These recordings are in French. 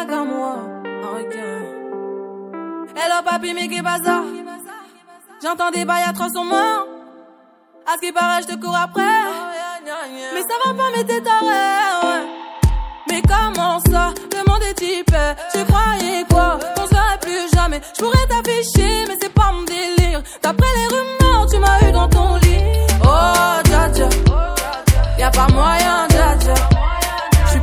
Ok. Hello papi, mais qu'est ça? J'entends des bails atroces sur moi. À ce qui paraît, je te cours après. Mais ça va pas, mais t'es taré, Mais comment ça? Le monde est type. Tu croyais quoi? On serait plus jamais. Je pourrais t'afficher, mais c'est pas mon délire. D'après les rumeurs, tu m'as eu dans ton lit. Oh, dja dja. Y'a pas moyen,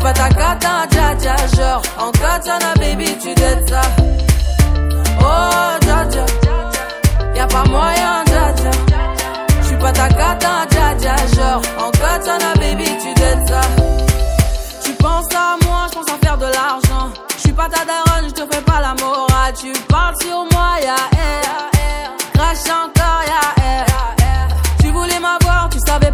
pas ta cata, dja dja. Genre, en katana, baby, tu dettes ça. Oh, dja dja. Y'a pas moyen, dja dja. J'suis pas ta cata, dja dja. Genre, en katana, baby, tu dettes ça. Tu penses à moi, j'pense à faire de l'argent. J'suis pas ta daronne, j'te fais pas la morale.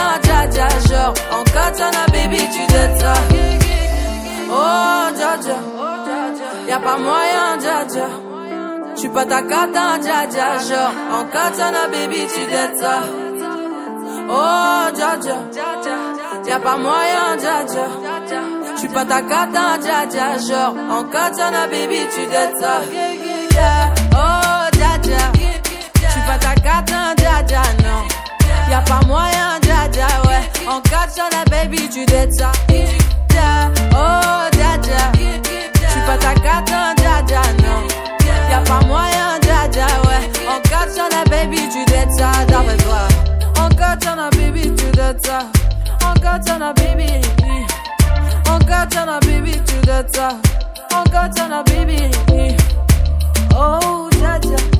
cata, dja dja. Genre, en katana, baby, tu dettes ça. Oh, dja dja. Y'a pas moyen, dja dja. J'suis pas ta cata, dja dja. Genre, en katana, baby, tu dettes ça. Oh, dja dja. Y'a pas moyen, dja dja. Pas ta cata, dja dja. Genre, en katana, baby, tu dettes ça. Oh, dja dja. Pas ta cata, ouais. En katana, baby, tu dettes ça. Oh, dja dja. J'suis pas ta cata, dja dja, non. Y'a pas moyen, dja dja, ouais. En katana, baby, tu dettes ça, d'après toi. En katana, baby, tu dettes ça. En katana, baby. En katana, baby, tu dettes ça. En katana, baby. Oh, dja dja.